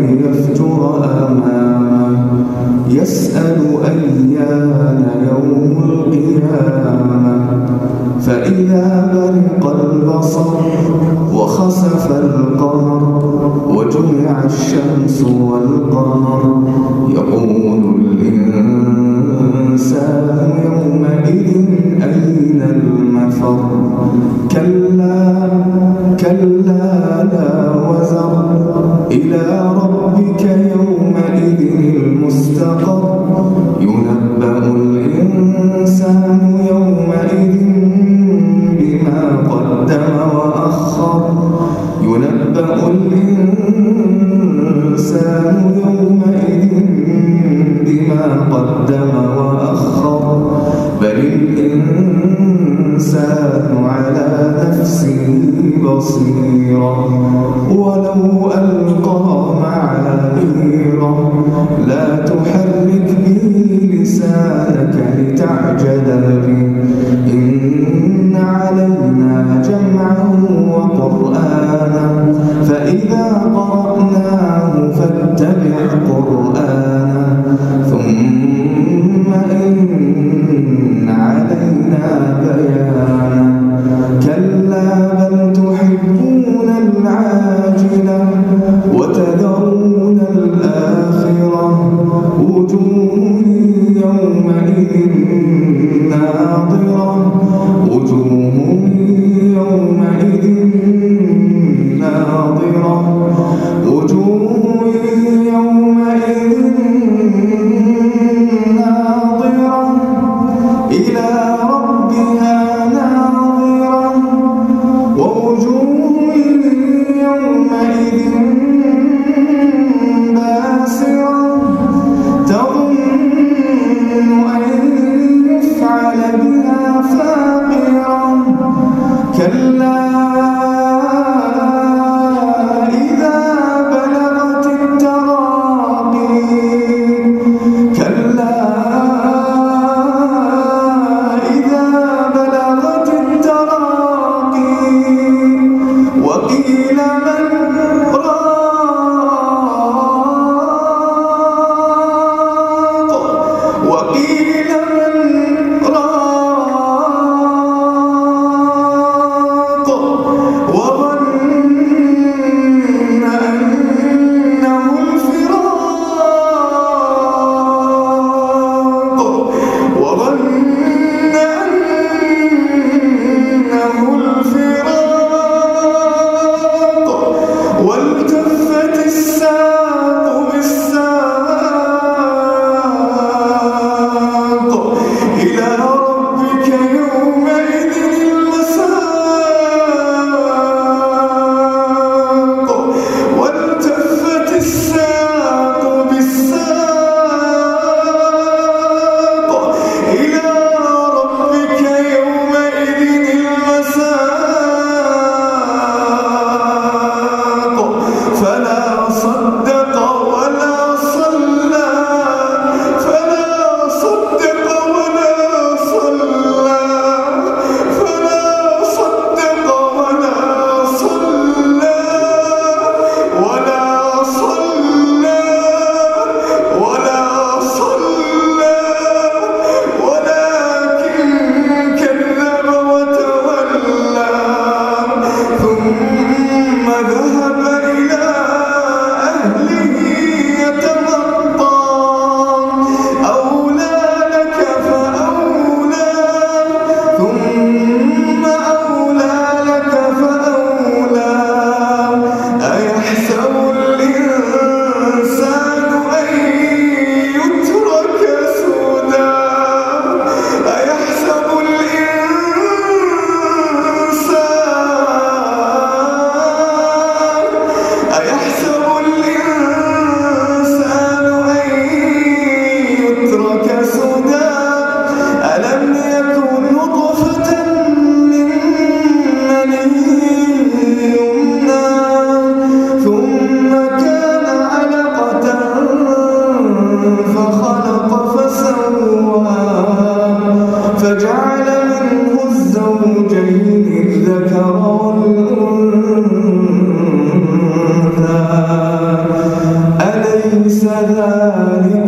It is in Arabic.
ليفجر أمامه يسأل أيان يوم القيامة. فإذا برق البصر وخسف القمر وجمع الشمس والقمر يقول إلى ربك يومئذ المستقر. ينبأ الإنسان يومئذ بما قدم وأخر. ينبأ الإنسان يومئذ بما قدم وأخر. بل الإنسان نفسه بصيرا ولو ألقى معاذيرا لا تحرك به لسانك لتعجل به. إن علينا يومئذ وجعل منه الزوجين الذكر والأنثى. أليس ذلك